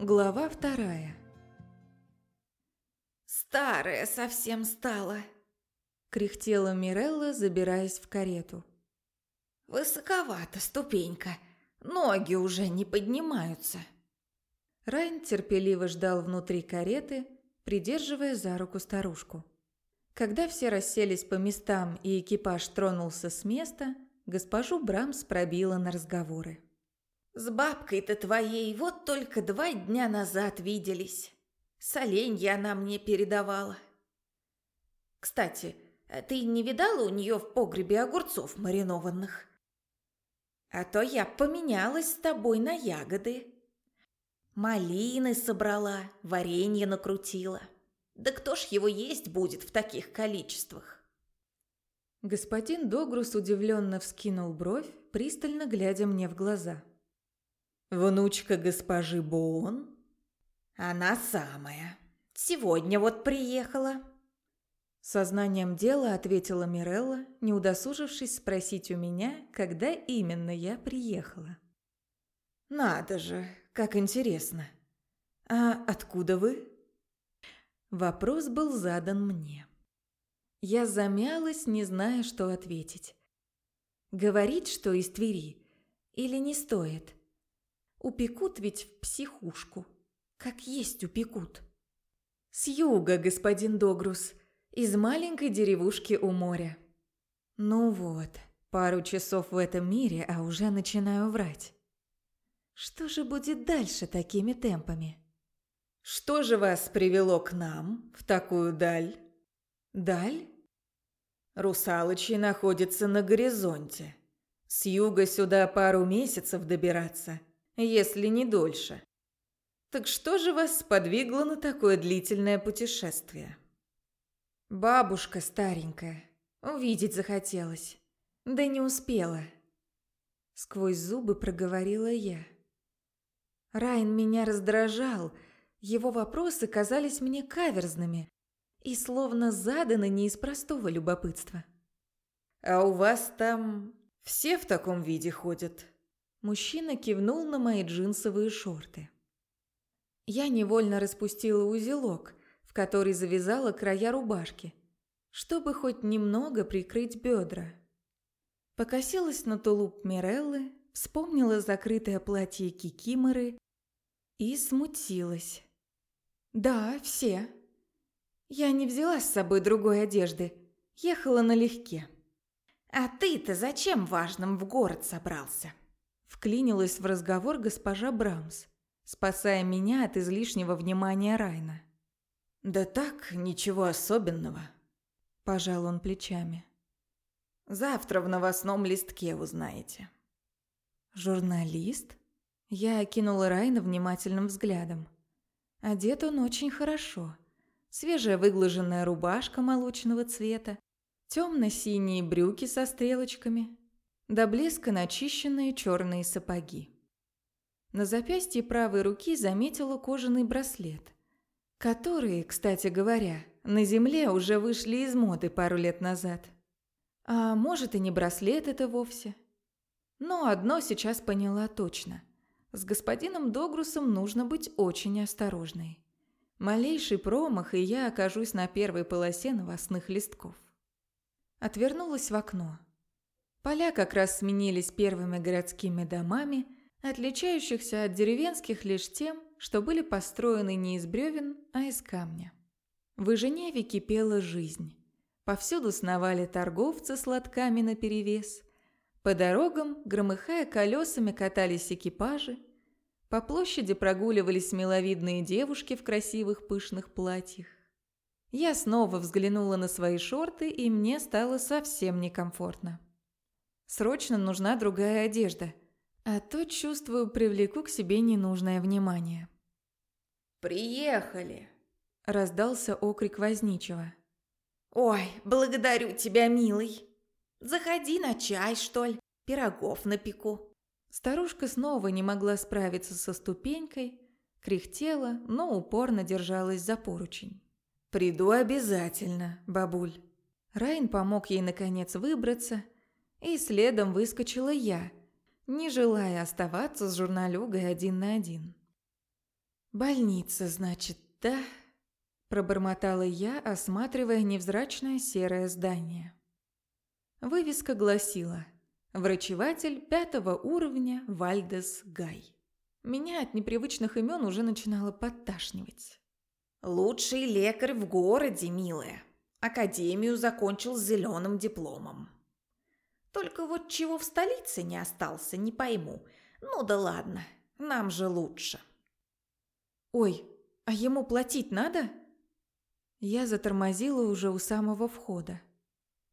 Глава вторая. «Старая совсем стала», — кряхтела Мирелла, забираясь в карету. «Высоковата ступенька, ноги уже не поднимаются». Райн терпеливо ждал внутри кареты, придерживая за руку старушку. Когда все расселись по местам и экипаж тронулся с места, госпожу Брамс пробила на разговоры. С бабкой-то твоей вот только два дня назад виделись. Соленья она мне передавала. Кстати, а ты не видала у нее в погребе огурцов маринованных? А то я поменялась с тобой на ягоды. Малины собрала, варенье накрутила. Да кто ж его есть будет в таких количествах? Господин Догрус удивленно вскинул бровь, пристально глядя мне в глаза. — Внучка госпожи Боун? Она самая. Сегодня вот приехала. Сознанием дела ответила Мирелла, не удосужившись спросить у меня, когда именно я приехала. Надо же, как интересно. А откуда вы? Вопрос был задан мне. Я замялась, не зная, что ответить. Говорить, что из Твери, или не стоит? Упекут ведь в психушку. Как есть упекут. С юга, господин Догрус, из маленькой деревушки у моря. Ну вот, пару часов в этом мире, а уже начинаю врать. Что же будет дальше такими темпами? Что же вас привело к нам, в такую даль? Даль? Русалочи находится на горизонте. С юга сюда пару месяцев добираться – если не дольше. Так что же вас сподвигло на такое длительное путешествие? Бабушка старенькая. Увидеть захотелось. Да не успела. Сквозь зубы проговорила я. Райн меня раздражал. Его вопросы казались мне каверзными и словно заданы не из простого любопытства. «А у вас там все в таком виде ходят?» Мужчина кивнул на мои джинсовые шорты. Я невольно распустила узелок, в который завязала края рубашки, чтобы хоть немного прикрыть бедра. Покосилась на тулуп Миреллы, вспомнила закрытое платье Кикиморы и смутилась. «Да, все. Я не взяла с собой другой одежды, ехала налегке». «А ты-то зачем важным в город собрался?» Вклинилась в разговор госпожа Брамс, спасая меня от излишнего внимания Райна. «Да так, ничего особенного», – пожал он плечами. «Завтра в новостном листке узнаете». «Журналист?» Я окинула Райна внимательным взглядом. Одет он очень хорошо. Свежая выглаженная рубашка молочного цвета, темно-синие брюки со стрелочками, до блеска начищенные черные сапоги. На запястье правой руки заметила кожаный браслет, которые, кстати говоря, на земле уже вышли из моды пару лет назад. А может и не браслет это вовсе. Но одно сейчас поняла точно. С господином Догрусом нужно быть очень осторожной. Малейший промах, и я окажусь на первой полосе новостных листков. Отвернулась в окно. Поля как раз сменились первыми городскими домами, отличающихся от деревенских лишь тем, что были построены не из бревен, а из камня. В Иженеве кипела жизнь. Повсюду сновали торговцы с лотками наперевес. По дорогам, громыхая колесами, катались экипажи. По площади прогуливались миловидные девушки в красивых пышных платьях. Я снова взглянула на свои шорты, и мне стало совсем некомфортно. Срочно нужна другая одежда. А то, чувствую, привлеку к себе ненужное внимание. «Приехали!» – раздался окрик возничего. «Ой, благодарю тебя, милый! Заходи на чай, что ли, пирогов напеку!» Старушка снова не могла справиться со ступенькой, кряхтела, но упорно держалась за поручень. «Приду обязательно, бабуль!» Райн помог ей, наконец, выбраться – и следом выскочила я, не желая оставаться с журналюгой один на один. «Больница, значит, да?» – пробормотала я, осматривая невзрачное серое здание. Вывеска гласила «Врачеватель пятого уровня Вальдес Гай». Меня от непривычных имен уже начинало подташнивать. «Лучший лекарь в городе, милая. Академию закончил с зеленым дипломом. Только вот чего в столице не остался, не пойму. Ну да ладно, нам же лучше». «Ой, а ему платить надо?» Я затормозила уже у самого входа.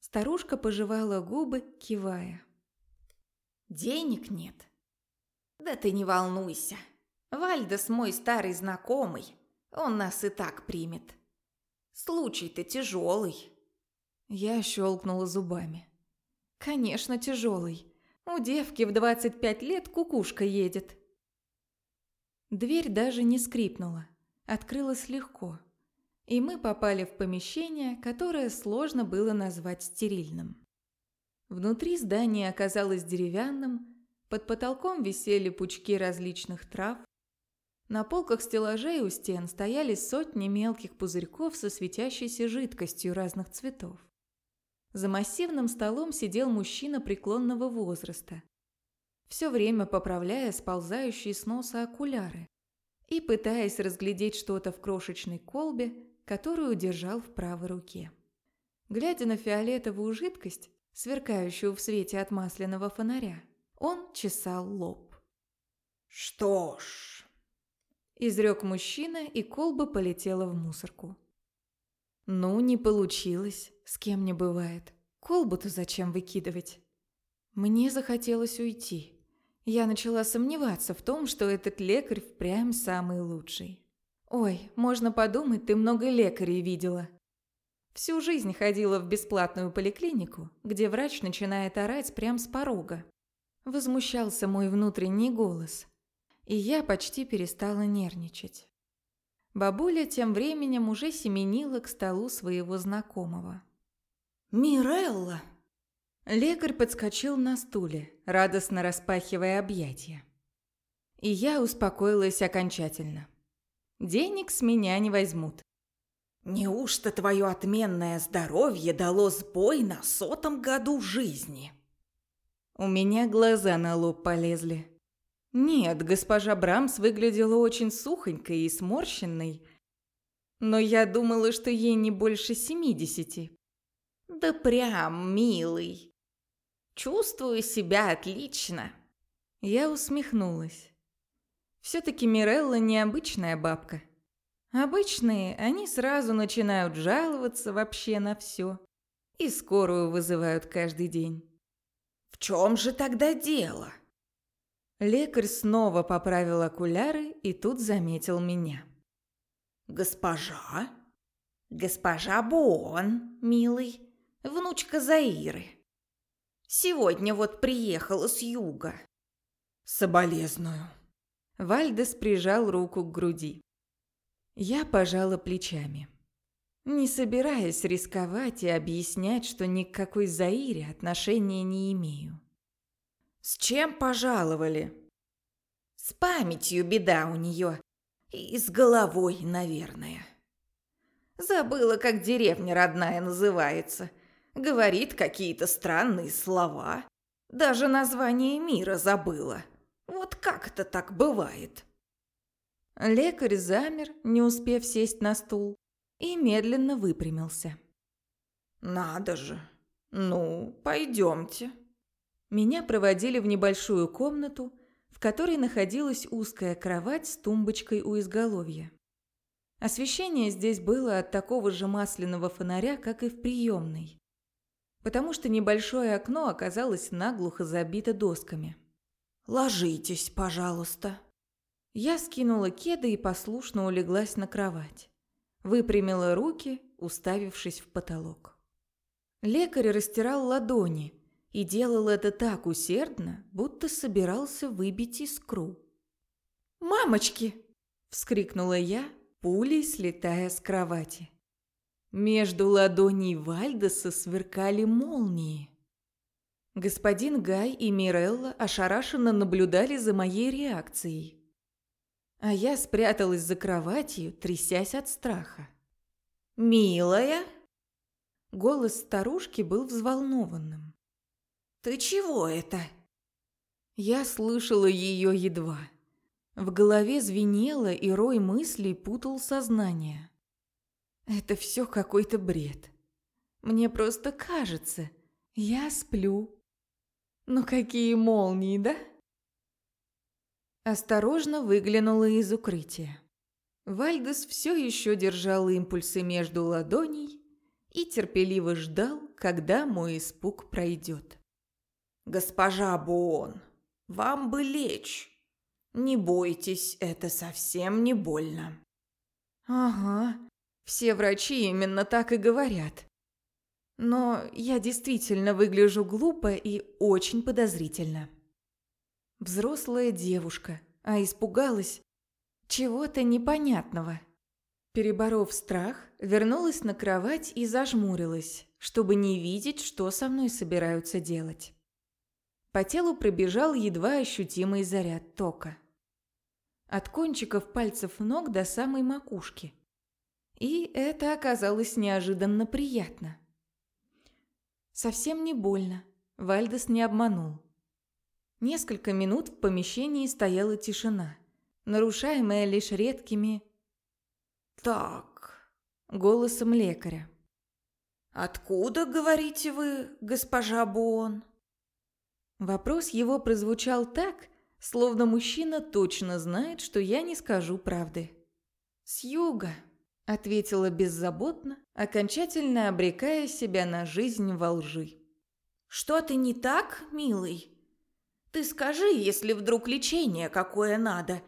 Старушка пожевала губы, кивая. «Денег нет». «Да ты не волнуйся. Вальдес мой старый знакомый. Он нас и так примет. Случай-то тяжелый». Я щелкнула зубами. «Конечно, тяжелый. У девки в 25 лет кукушка едет. Дверь даже не скрипнула, открылась легко, и мы попали в помещение, которое сложно было назвать стерильным. Внутри здание оказалось деревянным, под потолком висели пучки различных трав, на полках стеллажей у стен стояли сотни мелких пузырьков со светящейся жидкостью разных цветов. За массивным столом сидел мужчина преклонного возраста, все время поправляя сползающие с носа окуляры и пытаясь разглядеть что-то в крошечной колбе, которую держал в правой руке. Глядя на фиолетовую жидкость, сверкающую в свете от масляного фонаря, он чесал лоб. «Что ж...» – изрек мужчина, и колба полетела в мусорку. «Ну, не получилось, с кем не бывает. Колбу-то зачем выкидывать?» Мне захотелось уйти. Я начала сомневаться в том, что этот лекарь впрямь самый лучший. «Ой, можно подумать, ты много лекарей видела». Всю жизнь ходила в бесплатную поликлинику, где врач начинает орать прямо с порога. Возмущался мой внутренний голос, и я почти перестала нервничать. Бабуля тем временем уже семенила к столу своего знакомого. «Мирелла!» Лекарь подскочил на стуле, радостно распахивая объятия. И я успокоилась окончательно. Денег с меня не возьмут. «Неужто твое отменное здоровье дало сбой на сотом году жизни?» У меня глаза на лоб полезли. Нет, госпожа Брамс выглядела очень сухонькой и сморщенной, но я думала, что ей не больше семидесяти. «Да прям, милый!» Чувствую себя отлично. Я усмехнулась. Все-таки Мирелла необычная бабка. Обычные, они сразу начинают жаловаться вообще на все. И скорую вызывают каждый день. В чем же тогда дело? Лекарь снова поправил окуляры и тут заметил меня. «Госпожа? Госпожа Бон, милый, внучка Заиры. Сегодня вот приехала с юга. Соболезную. Вальдес прижал руку к груди. Я пожала плечами. Не собираясь рисковать и объяснять, что ни к какой Заире отношения не имею. «С чем пожаловали?» «С памятью беда у нее. И с головой, наверное. Забыла, как деревня родная называется. Говорит какие-то странные слова. Даже название мира забыла. Вот как это так бывает? Лекарь замер, не успев сесть на стул, и медленно выпрямился. «Надо же! Ну, пойдемте». Меня проводили в небольшую комнату, в которой находилась узкая кровать с тумбочкой у изголовья. Освещение здесь было от такого же масляного фонаря, как и в приемной потому что небольшое окно оказалось наглухо забито досками. «Ложитесь, пожалуйста». Я скинула кеды и послушно улеглась на кровать. Выпрямила руки, уставившись в потолок. Лекарь растирал ладони и делал это так усердно, будто собирался выбить искру. «Мамочки!» – вскрикнула я, пулей слетая с кровати. Между ладоней Вальдеса сверкали молнии. Господин Гай и Мирелла ошарашенно наблюдали за моей реакцией. а я спряталась за кроватью, трясясь от страха. «Милая?» Голос старушки был взволнованным. «Ты чего это?» Я слышала ее едва. В голове звенело, и рой мыслей путал сознание. Это все какой-то бред. Мне просто кажется, я сплю. Ну какие молнии, да? Осторожно выглянула из укрытия. Вальдес все еще держал импульсы между ладоней и терпеливо ждал, когда мой испуг пройдет. «Госпожа Буон, вам бы лечь. Не бойтесь, это совсем не больно». «Ага, все врачи именно так и говорят. Но я действительно выгляжу глупо и очень подозрительно. Взрослая девушка, а испугалась чего-то непонятного. Переборов страх, вернулась на кровать и зажмурилась, чтобы не видеть, что со мной собираются делать. По телу пробежал едва ощутимый заряд тока. От кончиков пальцев ног до самой макушки. И это оказалось неожиданно приятно. Совсем не больно. Вальдес не обманул. Несколько минут в помещении стояла тишина, нарушаемая лишь редкими «Так...» голосом лекаря. «Откуда, говорите вы, госпожа Буон?» Вопрос его прозвучал так, словно мужчина точно знает, что я не скажу правды. «С юга», ответила беззаботно, окончательно обрекая себя на жизнь во лжи. «Что-то не так, милый? Ты скажи, если вдруг лечение какое надо.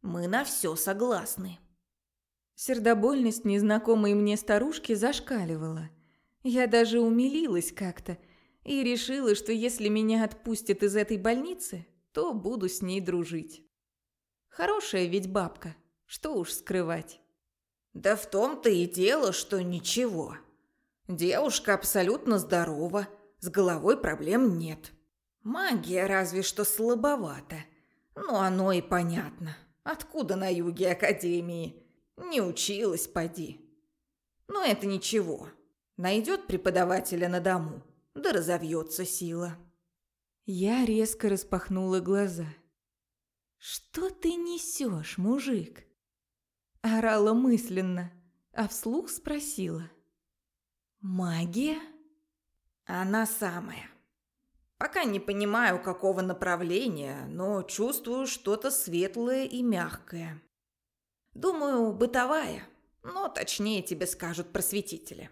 Мы на все согласны». Сердобольность незнакомой мне старушки зашкаливала. Я даже умилилась как-то и решила, что если меня отпустят из этой больницы, то буду с ней дружить. Хорошая ведь бабка, что уж скрывать. Да в том-то и дело, что ничего. Девушка абсолютно здорова, с головой проблем нет. Магия разве что слабовата. Но оно и понятно. Откуда на юге Академии? Не училась, поди. Но это ничего. Найдет преподавателя на дому, да разовьется сила. Я резко распахнула глаза. «Что ты несешь, мужик?» Орала мысленно, а вслух спросила. «Магия?» «Она самая. Пока не понимаю, какого направления, но чувствую что-то светлое и мягкое. Думаю, бытовая, но точнее тебе скажут просветители.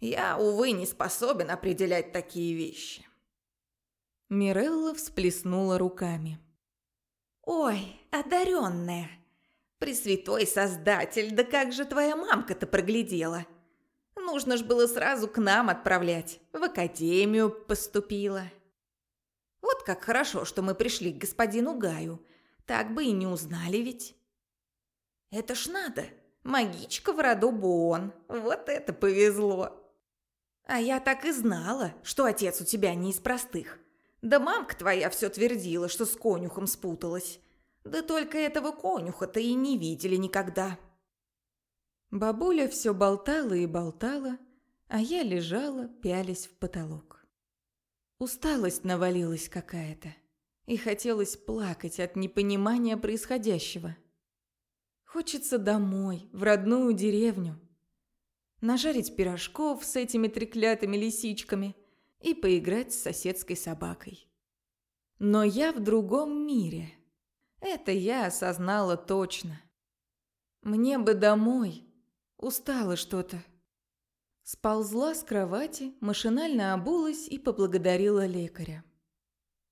Я, увы, не способен определять такие вещи». Мирелла всплеснула руками. «Ой, одаренная!» Пресвятой Создатель, да как же твоя мамка-то проглядела? Нужно ж было сразу к нам отправлять, в академию поступила. Вот как хорошо, что мы пришли к господину Гаю, так бы и не узнали ведь. Это ж надо, магичка в роду Бон, вот это повезло. А я так и знала, что отец у тебя не из простых. Да мамка твоя все твердила, что с конюхом спуталась. Да только этого конюха-то и не видели никогда. Бабуля все болтала и болтала, а я лежала, пялись в потолок. Усталость навалилась какая-то, и хотелось плакать от непонимания происходящего. Хочется домой, в родную деревню. Нажарить пирожков с этими треклятыми лисичками и поиграть с соседской собакой. Но я в другом мире – это я осознала точно. Мне бы домой. Устала что-то. Сползла с кровати, машинально обулась и поблагодарила лекаря.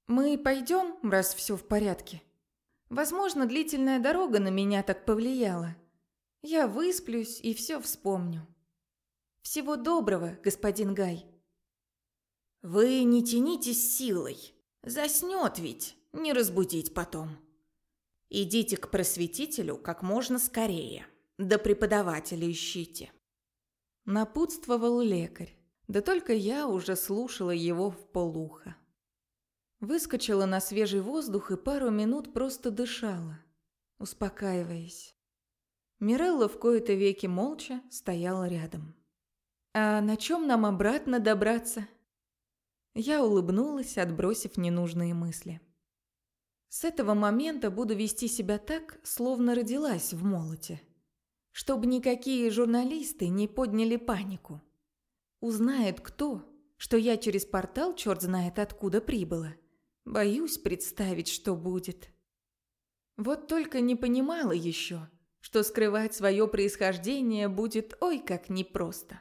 «Мы пойдем, раз все в порядке. Возможно, длительная дорога на меня так повлияла. Я высплюсь и все вспомню. Всего доброго, господин Гай». «Вы не тянитесь силой. Заснет ведь, не разбудить потом». Идите к просветителю как можно скорее. Да преподавателя ищите. Напутствовал лекарь. Да только я уже слушала его в полуха. Выскочила на свежий воздух и пару минут просто дышала. успокаиваясь. Мирелла в кои-то веки молча стояла рядом. «А на чем нам обратно добраться?» Я улыбнулась, отбросив ненужные мысли. С этого момента буду вести себя так, словно родилась в молоте. Чтобы никакие журналисты не подняли панику. Узнает кто, что я через портал черт знает откуда прибыла. Боюсь представить, что будет. Вот только не понимала еще, что скрывать свое происхождение будет ой как непросто.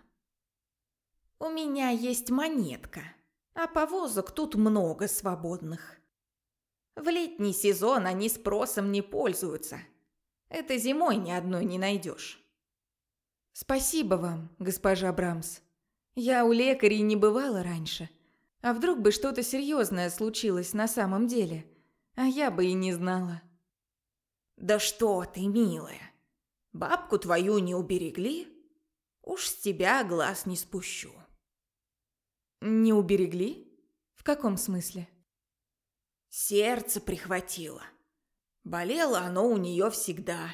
«У меня есть монетка, а повозок тут много свободных. В летний сезон они спросом не пользуются. Это зимой ни одной не найдешь». «Спасибо вам, госпожа Брамс. Я у лекарей не бывала раньше. А вдруг бы что-то серьезное случилось на самом деле, а я бы и не знала». «Да что ты, милая, бабку твою не уберегли? Уж с тебя глаз не спущу». «Не уберегли? В каком смысле?» Сердце прихватило. Болело оно у нее всегда.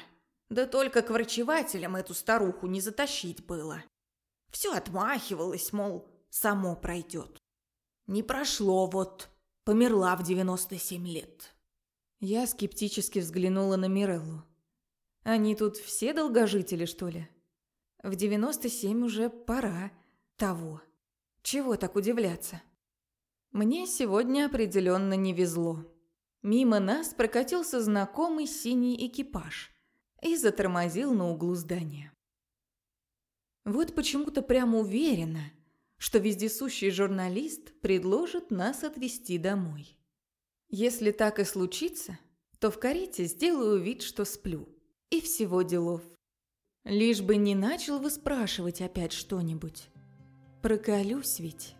Да только к врачевателям эту старуху не затащить было. Все отмахивалось, мол, само пройдет. Не прошло вот, померла в 97 лет. Я скептически взглянула на Миреллу. Они тут все долгожители, что ли? В 97 уже пора того. Чего так удивляться? Мне сегодня определенно не везло. Мимо нас прокатился знакомый синий экипаж и затормозил на углу здания. Вот почему-то прямо уверена, что вездесущий журналист предложит нас отвезти домой. Если так и случится, то в карете сделаю вид, что сплю. И всего делов. Лишь бы не начал выспрашивать опять что-нибудь. Проколюсь ведь.